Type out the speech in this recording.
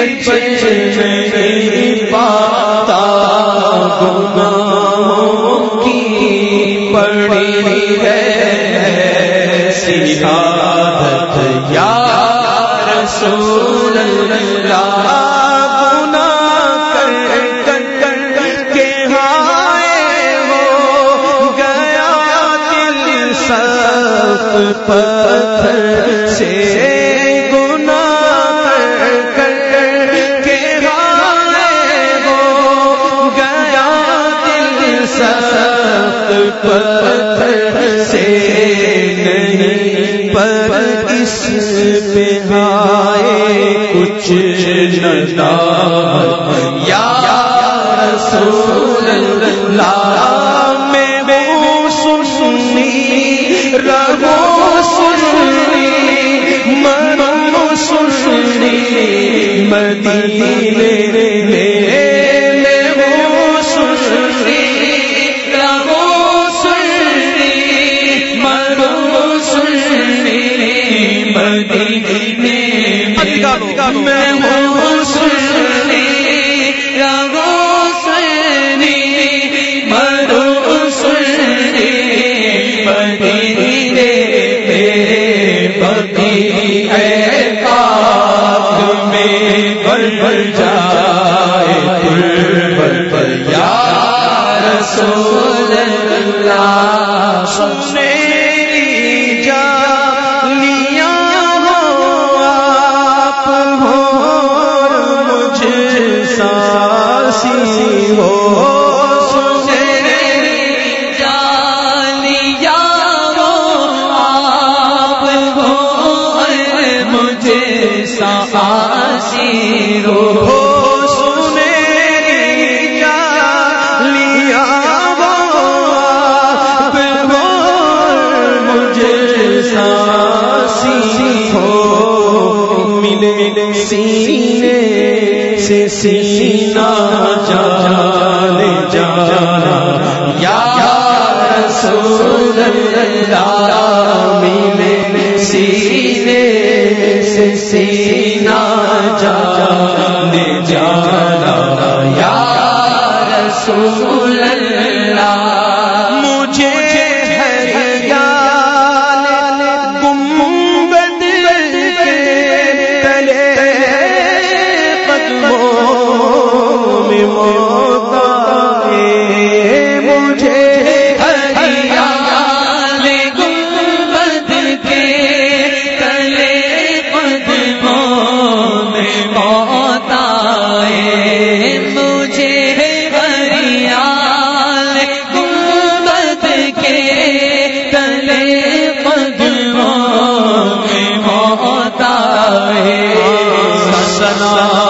بھی بچ سے نہیں پر اس پہ آئے کچھ ندا یا رسول اللہ میں سنی بھر جائے تر پر یا رسول رہو سینا جان جانا۔ یا رسول اللہ ملے سینے سے سینا جان رسول اللہ سنا